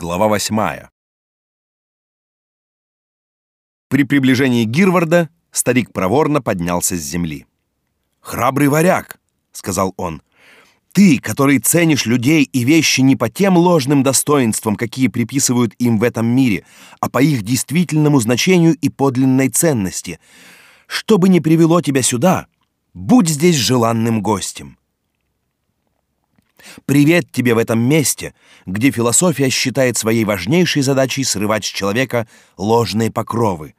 Глава восьмая. При приближении Гирварда старик проворно поднялся с земли. «Храбрый варяг», — сказал он, — «ты, который ценишь людей и вещи не по тем ложным достоинствам, какие приписывают им в этом мире, а по их действительному значению и подлинной ценности, что бы ни привело тебя сюда, будь здесь желанным гостем. Привет тебе в этом месте, где философия считает своей важнейшей задачей срывать с человека ложные покровы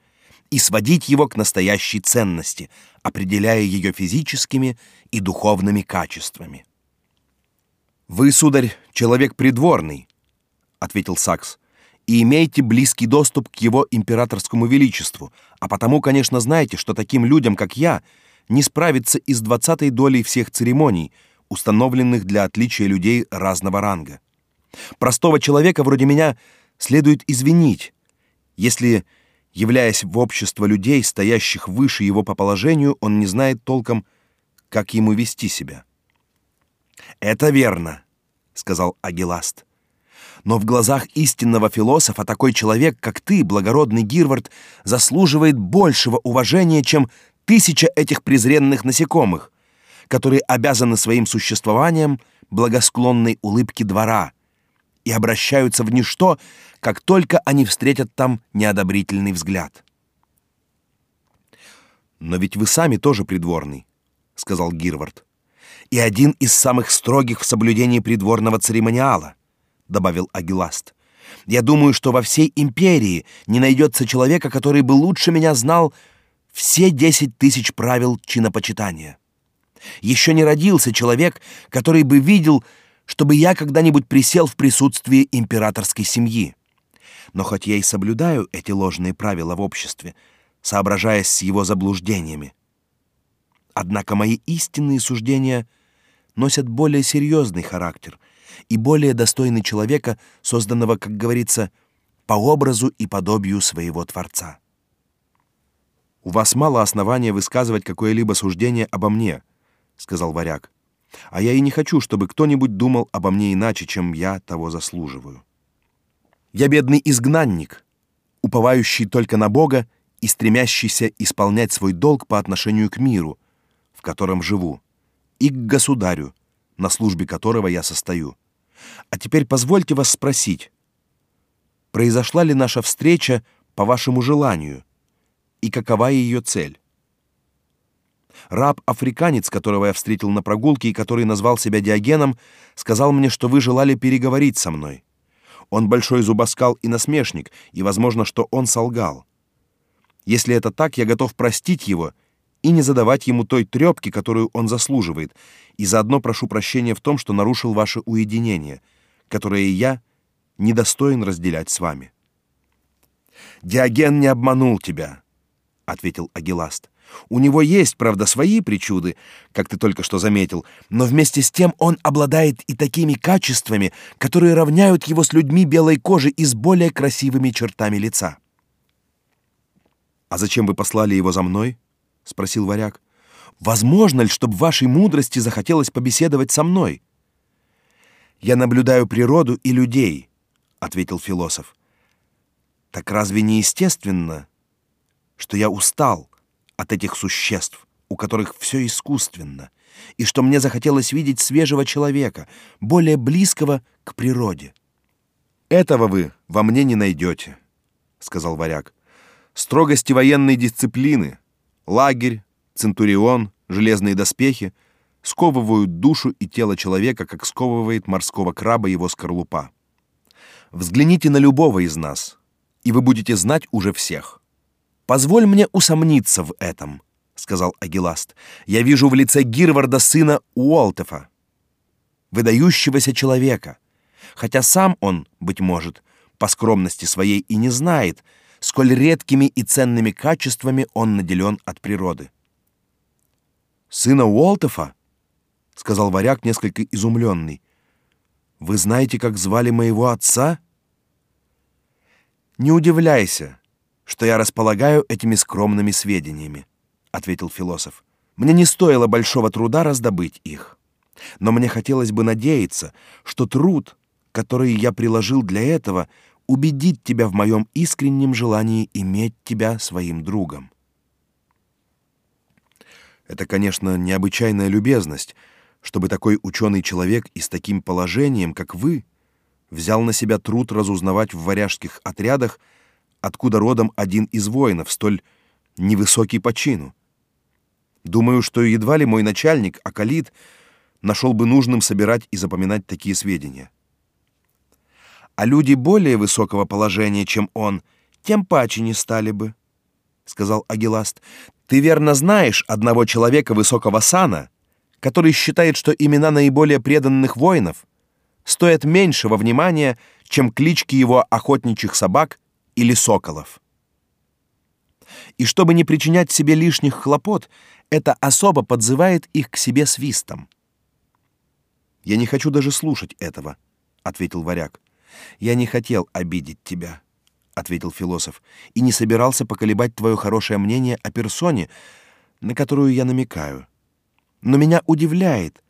и сводить его к настоящей ценности, определяя ее физическими и духовными качествами. Вы, сударь, человек придворный, ответил Сакс. И имеете близкий доступ к его императорскому величеству, а потому, конечно, знаете, что таким людям, как я, не справиться и с двадцатой долей всех церемоний, установленных для отличия людей разного ранга. Простого человека вроде меня следует извинить, если, являясь в общество людей, стоящих выше его по положению, он не знает толком, как ему вести себя. Это верно, сказал Агиласт. Но в глазах истинного философа такой человек, как ты, благородный Гирвард, заслуживает большего уважения, чем тысяча этих презренных насекомых, которые обязаны своим существованием благосклонной улыбке двора и обращаются в ничто, как только они встретят там неодобрительный взгляд. Но ведь вы сами тоже придворный, сказал Гирвард. И один из самых строгих в соблюдении придворного церемониала, добавил Агиласт. Я думаю, что во всей империи не найдется человека, который бы лучше меня знал все десять тысяч правил чинопочитания. Еще не родился человек, который бы видел, чтобы я когда-нибудь присел в присутствии императорской семьи. Но хоть я и соблюдаю эти ложные правила в обществе, соображаясь с его заблуждениями, однако мои истинные суждения носят более серьезный характер и более достойны человека, созданного, как говорится, по образу и подобию своего Творца. У вас мало основания высказывать какое-либо суждение обо мне, сказал варяг. А я и не хочу, чтобы кто-нибудь думал обо мне иначе, чем я того заслуживаю. Я бедный изгнанник, уповающий только на Бога и стремящийся исполнять свой долг по отношению к миру, в котором живу, и к государю, на службе которого я состою. А теперь позвольте вас спросить, произошла ли наша встреча по вашему желанию, и какова ее цель? Раб-африканец, которого я встретил на прогулке и который назвал себя Диогеном, сказал мне, что вы желали переговорить со мной. Он большой зубоскал и насмешник, и возможно, что он солгал. Если это так, я готов простить его и не задавать ему той трёпки, которую он заслуживает, и заодно прошу прощения в том, что нарушил ваше уединение, которое я недостоин разделять с вами. Диоген не обманул тебя, ответил Агиласт. У него есть, правда, свои причуды, как ты только что заметил, но вместе с тем он обладает и такими качествами, которые равняют его с людьми белой кожи и с более красивыми чертами лица. А зачем вы послали его за мной? спросил варяг. Возможно ли, чтобы вашей мудрости захотелось побеседовать со мной? Я наблюдаю природу и людей, ответил философ. Так разве не естественно, что я устал от этих существ, у которых все искусственно, и что мне захотелось видеть свежего человека, более близкого к природе. Этого вы во мне не найдете, сказал варяг. Строгости военной дисциплины, лагерь, центурион, железные доспехи сковывают душу и тело человека, как сковывает морского краба его скорлупа. Взгляните на любого из нас, и вы будете знать уже всех. Позволь мне усомниться в этом, сказал Агиласт. Я вижу в лице Гирварда сына Уолтефа, выдающегося человека, хотя сам он, быть может, по скромности своей и не знает, сколь редкими и ценными качествами он наделен от природы. Сына Уолтефа, сказал варяг несколько изумленный. Вы знаете, как звали моего отца? Не удивляйся, что я располагаю этими скромными сведениями, ответил философ. Мне не стоило большого труда раздобыть их. Но мне хотелось бы надеяться, что труд, которые я приложил для этого, убедить тебя в моем искреннем желании иметь тебя своим другом. Это, конечно, необычайная любезность, чтобы такой ученый человек и с таким положением, как вы, взял на себя труд разузнавать в варяжских отрядах, откуда родом один из воинов, столь невысокий по чину. Думаю, что едва ли мой начальник, Акалит, нашел бы нужным собирать и запоминать такие сведения. А люди более высокого положения, чем он, тем паче не стали бы, сказал Агиласт. Ты верно знаешь одного человека высокого сана, который считает, что имена наиболее преданных воинов стоят меньшего внимания, чем клички его охотничьих собак или соколов. И чтобы не причинять себе лишних хлопот, эта особа подзывает их к себе свистом. Я не хочу даже слушать этого, ответил варяг. Я не хотел обидеть тебя, ответил философ, и не собирался поколебать твое хорошее мнение о персоне, на которую я намекаю. Но меня удивляет,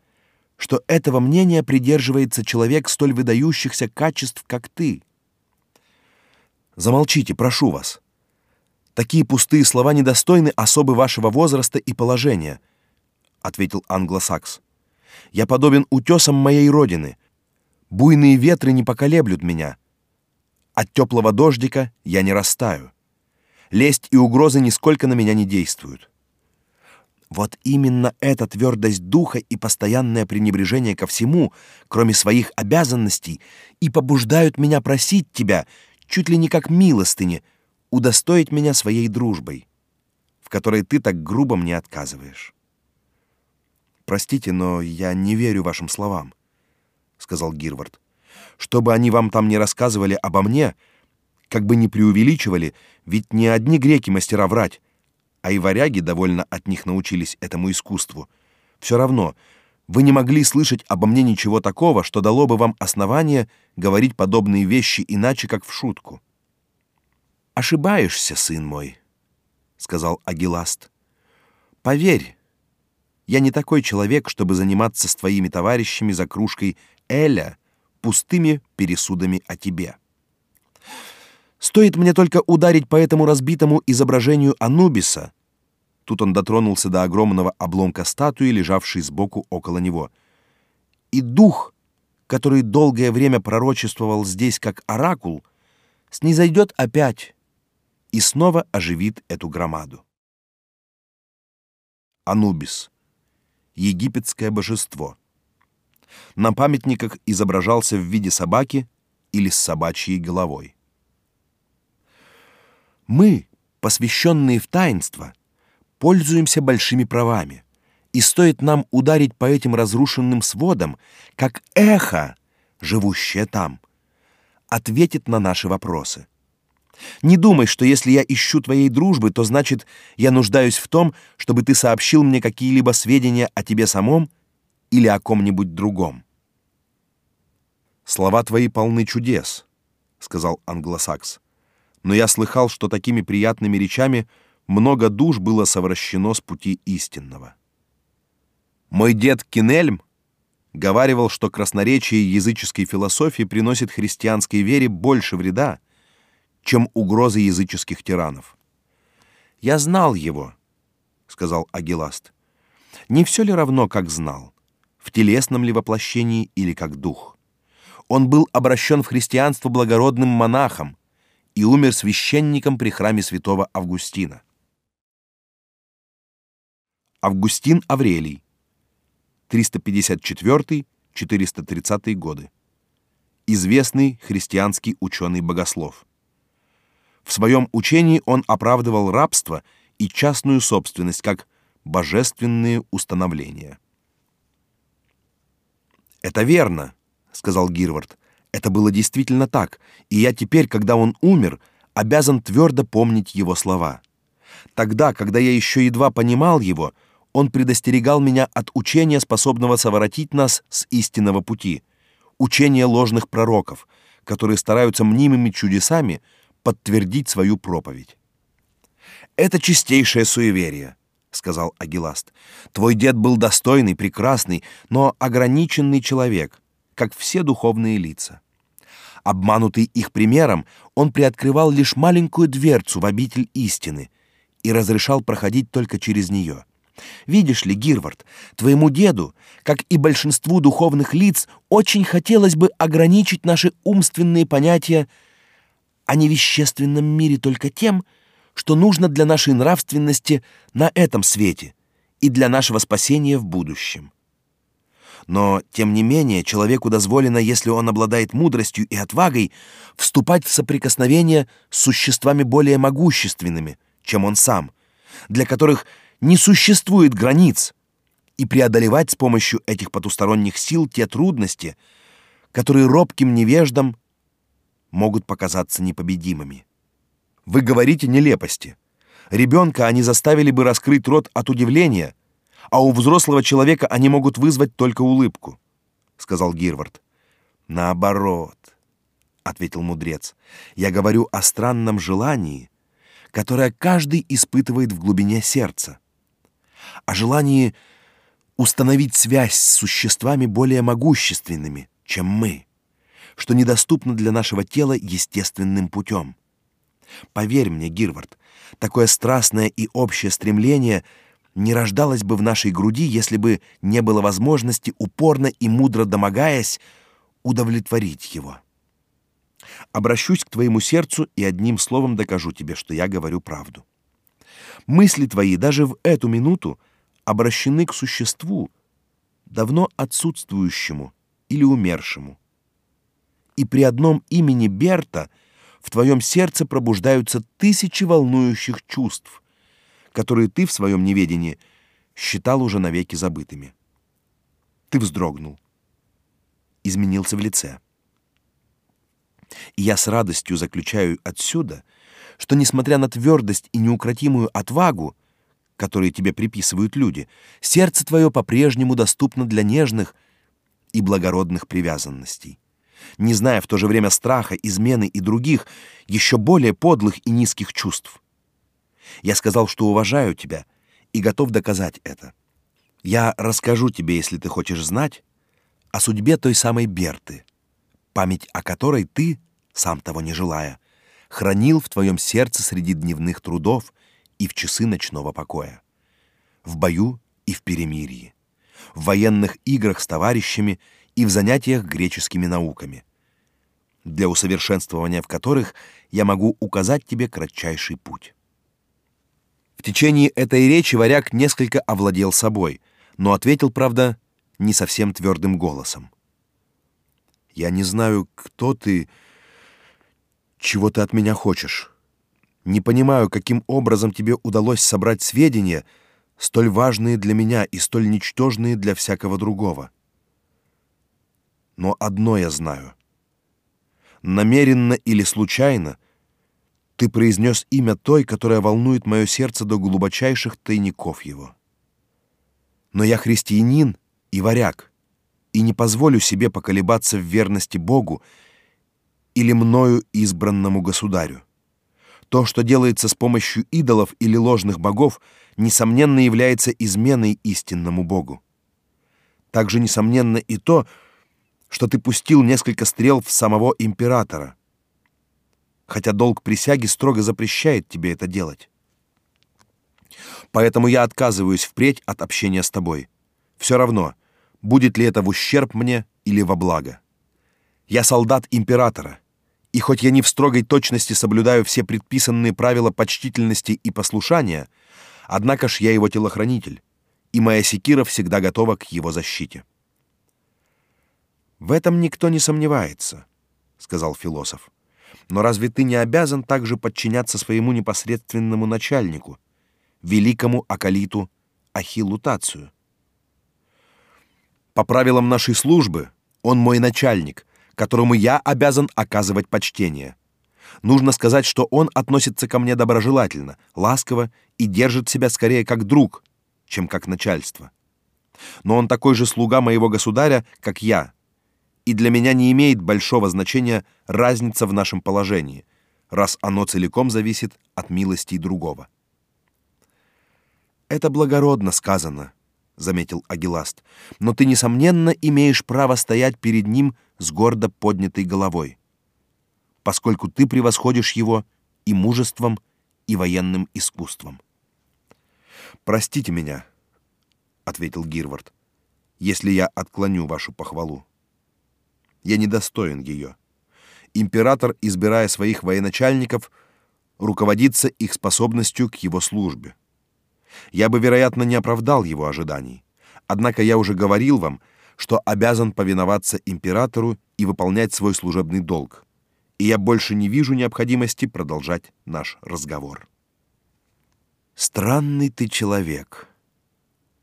что этого мнения придерживается человек столь выдающихся качеств, как ты. Замолчите, прошу вас. Такие пустые слова недостойны особы вашего возраста и положения, ответил англосакс. Я подобен утесам моей родины. Буйные ветры не поколеблют меня. От теплого дождика я не растаю. Лесть и угрозы нисколько на меня не действуют. Вот именно эта твердость духа и постоянное пренебрежение ко всему, кроме своих обязанностей, и побуждают меня просить тебя, чуть ли не как милостыни, удостоить меня своей дружбой, в которой ты так грубо мне отказываешь. Простите, но я не верю вашим словам, сказал Гирвард. Что бы они вам там ни рассказывали обо мне, как бы ни преувеличивали, ведь не одни греки мастера врать, а и варяги довольно от них научились этому искусству. Все равно вы не могли слышать обо мне ничего такого, что дало бы вам основание говорить подобные вещи иначе, как в шутку. Ошибаешься, сын мой, сказал Агиласт. Поверь, я не такой человек, чтобы заниматься с твоими товарищами за кружкой эля пустыми пересудами о тебе. Стоит мне только ударить по этому разбитому изображению Анубиса. Тут он дотронулся до огромного обломка статуи, лежавшей сбоку около него. И дух, который долгое время пророчествовал здесь как оракул, снизойдет опять и снова оживит эту громаду. Анубис. Египетское божество. На памятниках изображался в виде собаки или с собачьей головой. Мы, посвященные в таинство, пользуемся большими правами, и стоит нам ударить по этим разрушенным сводам, как эхо, живущее там, ответит на наши вопросы. Не думай, что если я ищу твоей дружбы, то значит, я нуждаюсь в том, чтобы ты сообщил мне какие-либо сведения о тебе самом или о ком-нибудь другом. Слова твои полны чудес, сказал англосакс. Но я слыхал, что такими приятными речами много душ было совращено с пути истинного. Мой дед Кинельм говаривал, что красноречие языческой философии приносит христианской вере больше вреда, чем угрозы языческих тиранов. Я знал его, сказал Агиласт. Не все ли равно, как знал, в телесном ли воплощении или как дух? Он был обращен в христианство благородным монахом и умер священником при храме святого Августина. Августин Аврелий 354-430 годы. Известный христианский ученый-богослов. В своем учении он оправдывал рабство и частную собственность как божественные установления. Это верно, сказал Гирвард. Это было действительно так, и я теперь, когда он умер, обязан твердо помнить его слова. Тогда, когда я еще едва понимал его, он предостерегал меня от учения, способного совратить нас с истинного пути, учения ложных пророков, которые стараются мнимыми чудесами подтвердить свою проповедь. Это чистейшее суеверие, сказал Агиласт. Твой дед был достойный, прекрасный, но ограниченный человек, как все духовные лица. Обманутый их примером, он приоткрывал лишь маленькую дверцу в обитель истины и разрешал проходить только через нее. Видишь ли, Гирвард, твоему деду, как и большинству духовных лиц, очень хотелось бы ограничить наши умственные понятия о невещественном мире только тем, что нужно для нашей нравственности на этом свете и для нашего спасения в будущем. Но, тем не менее, человеку дозволено, если он обладает мудростью и отвагой, вступать в соприкосновение с существами более могущественными, чем он сам, для которых не существует границ, и преодолевать с помощью этих потусторонних сил те трудности, которые робким невеждам могут показаться непобедимыми. Вы говорите нелепости. Ребенка они заставили бы раскрыть рот от удивления, а у взрослого человека они могут вызвать только улыбку, сказал Гирвард. Наоборот, ответил мудрец. Я говорю о странном желании, которое каждый испытывает в глубине сердца. О желании установить связь с существами более могущественными, чем мы, что недоступно для нашего тела естественным путем. Поверь мне, Гирвард, такое страстное и общее стремление — не рождалось бы в нашей груди, если бы не было возможности, упорно и мудро домогаясь, удовлетворить его. Обращусь к твоему сердцу и одним словом докажу тебе, что я говорю правду. Мысли твои даже в эту минуту обращены к существу, давно отсутствующему или умершему. И при одном имени Берта в твоем сердце пробуждаются тысячи волнующих чувств — которые ты в своем неведении считал уже навеки забытыми. Ты вздрогнул, изменился в лице. И я с радостью заключаю отсюда, что несмотря на твердость и неукротимую отвагу, которые тебе приписывают люди, сердце твое по-прежнему доступно для нежных и благородных привязанностей, не зная в то же время страха, измены и других, еще более подлых и низких чувств. Я сказал, что уважаю тебя и готов доказать это. Я расскажу тебе, если ты хочешь знать, о судьбе той самой Берты, память о которой ты, сам того не желая, хранил в твоем сердце среди дневных трудов и в часы ночного покоя, в бою и в перемирии, в военных играх с товарищами и в занятиях греческими науками, для усовершенствования в которых я могу указать тебе кратчайший путь. В течение этой речи варяг несколько овладел собой, но ответил, правда, не совсем твердым голосом. «Я не знаю, кто ты, чего ты от меня хочешь. Не понимаю, каким образом тебе удалось собрать сведения, столь важные для меня и столь ничтожные для всякого другого. Но одно я знаю. Намеренно или случайно — ты произнес имя той, которая волнует мое сердце до глубочайших тайников его. Но я христианин и варяг, и не позволю себе поколебаться в верности Богу или мною избранному государю. То, что делается с помощью идолов или ложных богов, несомненно является изменой истинному Богу. Также несомненно и то, что ты пустил несколько стрел в самого императора, хотя долг присяги строго запрещает тебе это делать. Поэтому я отказываюсь впредь от общения с тобой. Все равно, будет ли это в ущерб мне или во благо. Я солдат императора, и хоть я не в строгой точности соблюдаю все предписанные правила почтительности и послушания, однако ж я его телохранитель, и моя секира всегда готова к его защите. В этом никто не сомневается, сказал философ. Но разве ты не обязан также подчиняться своему непосредственному начальнику, великому акалиту Ахиллу Тацию? По правилам нашей службы он мой начальник, которому я обязан оказывать почтение. Нужно сказать, что он относится ко мне доброжелательно, ласково и держит себя скорее как друг, чем как начальство. Но он такой же слуга моего государя, как я, и для меня не имеет большого значения разница в нашем положении, раз оно целиком зависит от милости другого. Это благородно сказано, заметил Агиласт. Но ты несомненно имеешь право стоять перед ним с гордо поднятой головой. поскольку ты превосходишь его и мужеством, и военным искусством. Простите меня, ответил Гирвард, если я отклоню вашу похвалу. Я недостоин ее. Император, избирая своих военачальников, руководится их способностью к его службе. Я бы, вероятно, не оправдал его ожиданий. Однако я уже говорил вам, что обязан повиноваться императору и выполнять свой служебный долг. И я больше не вижу необходимости продолжать наш разговор. Странный ты человек,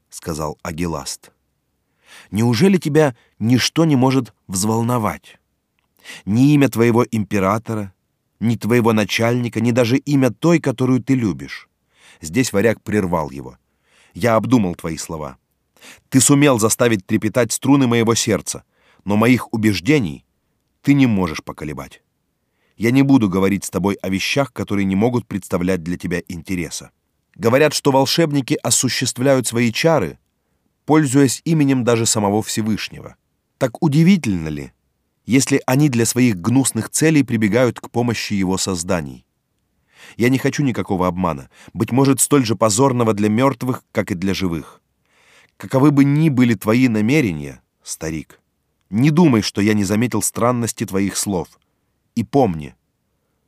сказал Агиласт. Неужели тебя ничто не может взволновать? Ни имя твоего императора, ни твоего начальника, ни даже имя той, которую ты любишь. Здесь варяг прервал его. Я обдумал твои слова. Ты сумел заставить трепетать струны моего сердца, но моих убеждений ты не можешь поколебать. Я не буду говорить с тобой о вещах, которые не могут представлять для тебя интереса. Говорят, что волшебники осуществляют свои чары, пользуясь именем даже самого Всевышнего. Так удивительно ли, если они для своих гнусных целей прибегают к помощи его созданий? Я не хочу никакого обмана, быть может, столь же позорного для мертвых, как и для живых. Каковы бы ни были твои намерения, старик, не думай, что я не заметил странности твоих слов. И помни,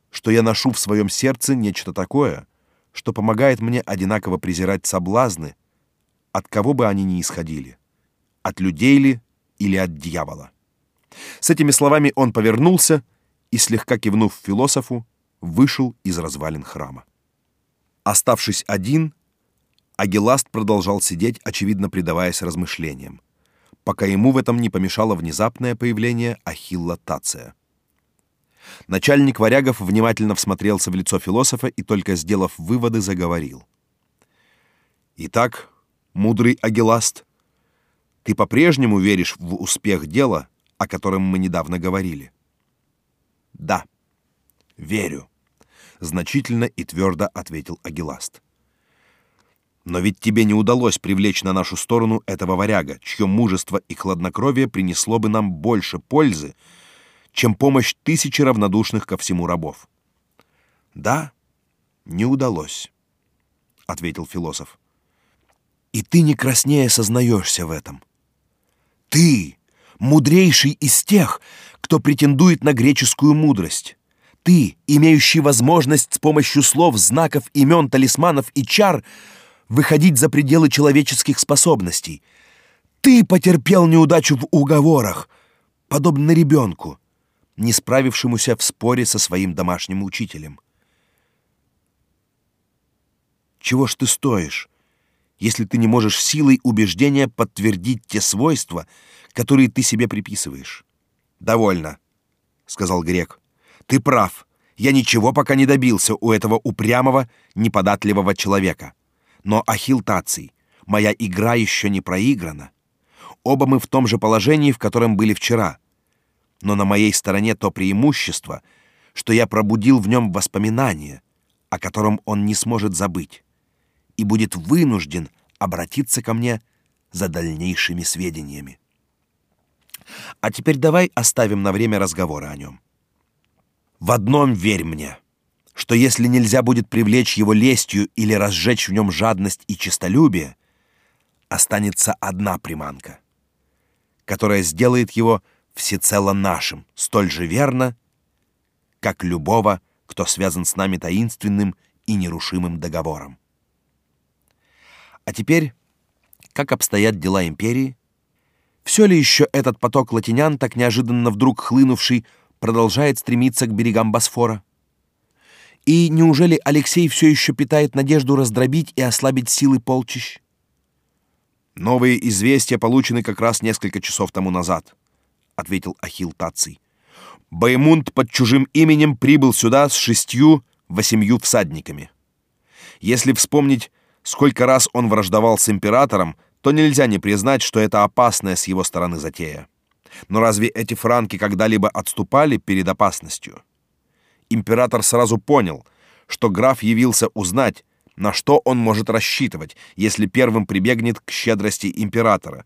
что я ношу в своем сердце нечто такое, что помогает мне одинаково презирать соблазны, от кого бы они ни исходили, от людей ли или от дьявола. С этими словами он повернулся и слегка кивнув философу, вышел из развалин храма. Оставшись один, Агиласт продолжал сидеть, очевидно предаваясь размышлениям, пока ему в этом не помешало внезапное появление Ахилла Тация. Начальник варягов внимательно всмотрелся в лицо философа и только сделав выводы, заговорил. Итак, мудрый Агиласт, ты по-прежнему веришь в успех дела, о котором мы недавно говорили? Да. Верю, значительно и твердо ответил Агиласт. Но ведь тебе не удалось привлечь на нашу сторону этого варяга, чье мужество и хладнокровие принесло бы нам больше пользы, чем помощь тысячи равнодушных ко всему рабов. Да, не удалось, ответил философ. И ты не краснее сознаешься в этом. Ты мудрейший из тех, кто претендует на греческую мудрость. Ты, имеющий возможность с помощью слов, знаков, имен, талисманов и чар выходить за пределы человеческих способностей. Ты потерпел неудачу в уговорах, подобно ребенку, не справившемуся в споре со своим домашним учителем. Чего ж ты стоишь, если ты не можешь силой убеждения подтвердить те свойства, которые ты себе приписываешь? Довольно, сказал грек. Ты прав. Я ничего пока не добился у этого упрямого, неподатливого человека. Но Ахилл Таций, моя игра еще не проиграна. Оба мы в том же положении, в котором были вчера. Но на моей стороне то преимущество, что я пробудил в нем воспоминания, о котором он не сможет забыть и будет вынужден обратиться ко мне за дальнейшими сведениями. А теперь давай оставим на время разговора о нем. В одном верь мне, что если нельзя будет привлечь его лестью или разжечь в нем жадность и честолюбие, останется одна приманка, которая сделает его всецело нашим, столь же верно, как любого, кто связан с нами таинственным и нерушимым договором. А теперь, как обстоят дела империи? Все ли еще этот поток латинян, так неожиданно вдруг хлынувший, продолжает стремиться к берегам Босфора? И неужели Алексей все еще питает надежду раздробить и ослабить силы полчищ? Новые известия получены как раз несколько часов тому назад, ответил Ахилл Таций. Баймунд под чужим именем прибыл сюда с шестью, восемью всадниками. Если вспомнить сколько раз он враждовал с императором, то нельзя не признать, что это опасная с его стороны затея. Но разве эти франки когда-либо отступали перед опасностью? Император сразу понял, что граф явился узнать, на что он может рассчитывать, если первым прибегнет к щедрости императора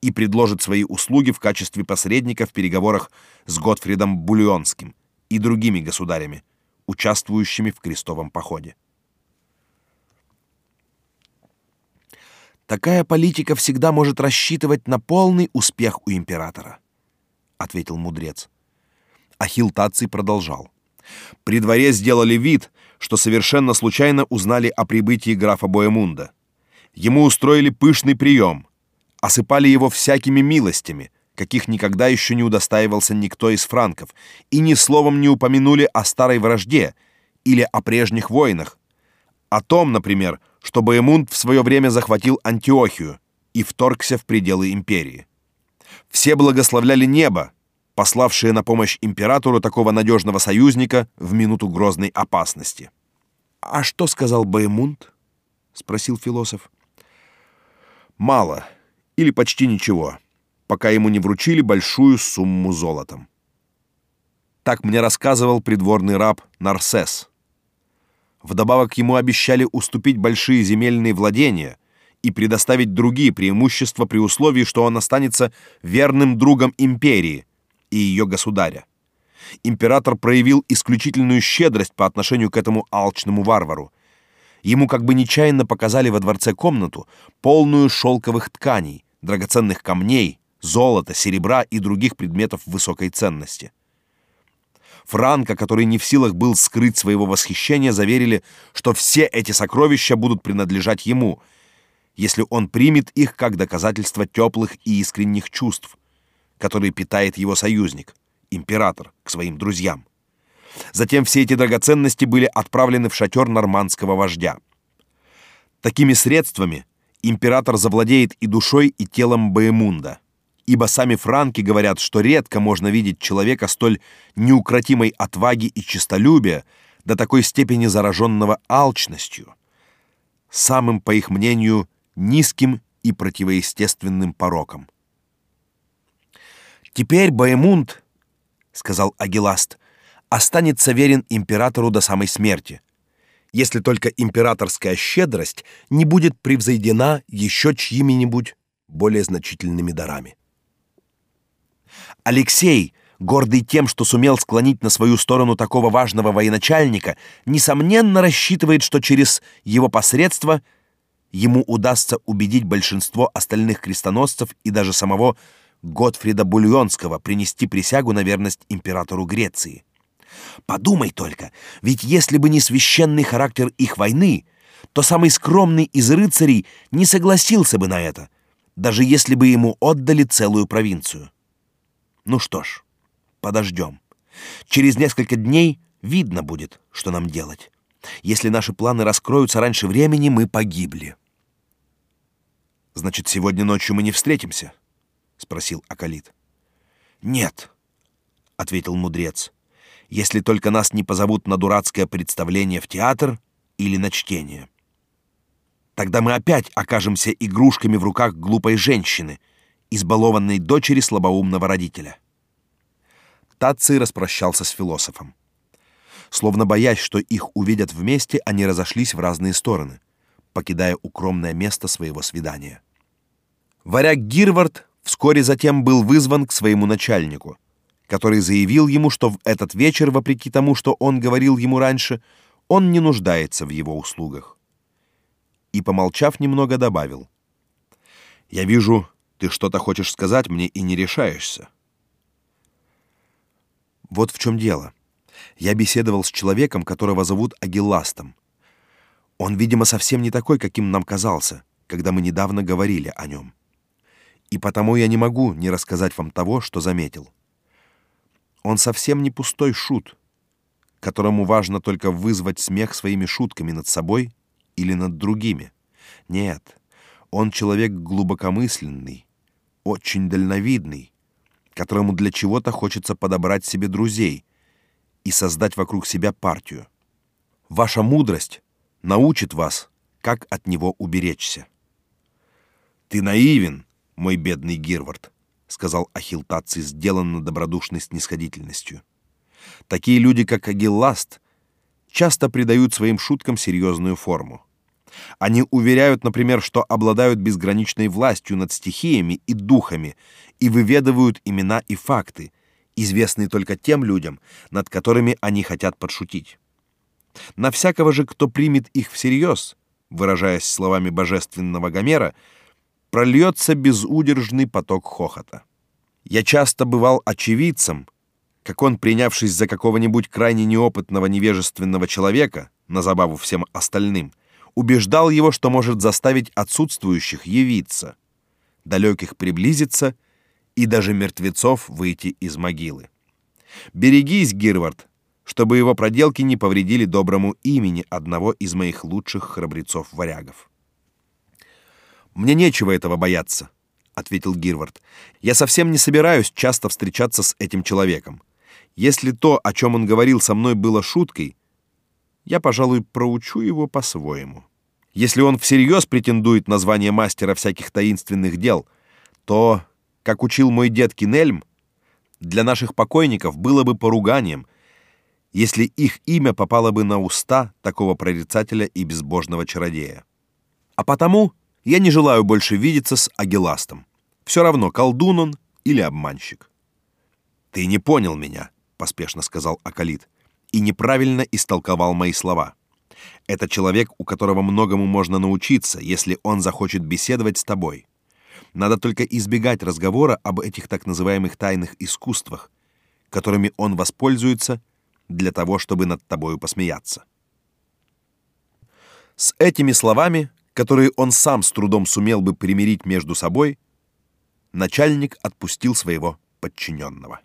и предложит свои услуги в качестве посредника в переговорах с Готфридом Бульонским и другими государями, участвующими в крестовом походе. Такая политика всегда может рассчитывать на полный успех у императора, ответил мудрец. Ахилл Таций продолжал. При дворе сделали вид, что совершенно случайно узнали о прибытии графа Боемунда. Ему устроили пышный прием, осыпали его всякими милостями, каких никогда еще не удостаивался никто из франков, и ни словом не упомянули о старой вражде или о прежних войнах. О том, например, что Боемунд в свое время захватил Антиохию и вторгся в пределы империи. Все благословляли небо, пославшее на помощь императору такого надежного союзника в минуту грозной опасности. А что сказал Боемунд? спросил философ. Мало или почти ничего, пока ему не вручили большую сумму золотом. Так мне рассказывал придворный раб Нарсес. Вдобавок ему обещали уступить большие земельные владения и предоставить другие преимущества при условии, что он останется верным другом империи и ее государя. Император проявил исключительную щедрость по отношению к этому алчному варвару. Ему как бы нечаянно показали во дворце комнату, полную шелковых тканей, драгоценных камней, золота, серебра и других предметов высокой ценности. Франко, который не в силах был скрыть своего восхищения, заверили, что все эти сокровища будут принадлежать ему, если он примет их как доказательство теплых и искренних чувств, которые питает его союзник, император, к своим друзьям. Затем все эти драгоценности были отправлены в шатер нормандского вождя. Такими средствами император завладеет и душой, и телом Боемунда ибо сами франки говорят, что редко можно видеть человека столь неукротимой отваги и честолюбия, до такой степени зараженного алчностью, самым, по их мнению, низким и противоестественным пороком. Теперь Боемунд, сказал Агиласт, останется верен императору до самой смерти, если только императорская щедрость не будет превзойдена еще чьими-нибудь более значительными дарами. Алексей, гордый тем, что сумел склонить на свою сторону такого важного военачальника, несомненно рассчитывает, что через его посредство ему удастся убедить большинство остальных крестоносцев и даже самого Готфрида Бульонского принести присягу на верность императору Греции. Подумай только, ведь если бы не священный характер их войны, то самый скромный из рыцарей не согласился бы на это, даже если бы ему отдали целую провинцию. Ну что ж, подождем. Через несколько дней видно будет, что нам делать. Если наши планы раскроются раньше времени, мы погибли. Значит, сегодня ночью мы не встретимся? Спросил Акалит. Нет, ответил мудрец. Если только нас не позовут на дурацкое представление в театр или на чтение. Тогда мы опять окажемся игрушками в руках глупой женщины, избалованной дочери слабоумного родителя. Таций распрощался с философом. Словно боясь, что их увидят вместе, они разошлись в разные стороны, покидая укромное место своего свидания. Варяг Гирвард вскоре затем был вызван к своему начальнику, который заявил ему, что в этот вечер, вопреки тому, что он говорил ему раньше, он не нуждается в его услугах. И, помолчав немного, добавил. «Я вижу, ты что-то хочешь сказать мне и не решаешься. Вот в чем дело. Я беседовал с человеком, которого зовут Агиластом. Он, видимо, совсем не такой, каким нам казался, когда мы недавно говорили о нем. И потому я не могу не рассказать вам того, что заметил. Он совсем не пустой шут, которому важно только вызвать смех своими шутками над собой или над другими. Нет, он человек глубокомысленный, очень дальновидный, которому для чего-то хочется подобрать себе друзей и создать вокруг себя партию. Ваша мудрость научит вас, как от него уберечься. Ты наивен, мой бедный Гирвард, сказал Ахилл Таций, сделанно добродушной снисходительностью. Такие люди, как Агилласт, часто придают своим шуткам серьезную форму. Они уверяют, например, что обладают безграничной властью над стихиями и духами и выведывают имена и факты, известный только тем людям, над которыми они хотят подшутить. На всякого же, кто примет их всерьез, выражаясь словами божественного Гомера, прольется безудержный поток хохота. Я часто бывал очевидцем, как он, принявшись за какого-нибудь крайне неопытного невежественного человека, на забаву всем остальным, убеждал его, что может заставить отсутствующих явиться, далеких приблизиться и даже мертвецов выйти из могилы. Берегись, Гирвард, чтобы его проделки не повредили доброму имени одного из моих лучших храбрецов-варягов. Мне нечего этого бояться, ответил Гирвард. Я совсем не собираюсь часто встречаться с этим человеком. Если то, о чем он говорил со мной, было шуткой, я, пожалуй, проучу его по-своему. Если он всерьез претендует на звание мастера всяких таинственных дел, то, как учил мой дед Кинельм, для наших покойников было бы поруганием, если их имя попало бы на уста такого прорицателя и безбожного чародея. А потому я не желаю больше видеться с Агиластом. Все равно, колдун он или обманщик. Ты не понял меня, поспешно сказал Акалит, и неправильно истолковал мои слова. Это человек, у которого многому можно научиться, если он захочет беседовать с тобой. Надо только избегать разговора об этих так называемых тайных искусствах, которыми он воспользуется для того, чтобы над тобою посмеяться. С этими словами, которые он сам с трудом сумел бы примирить между собой, начальник отпустил своего подчиненного.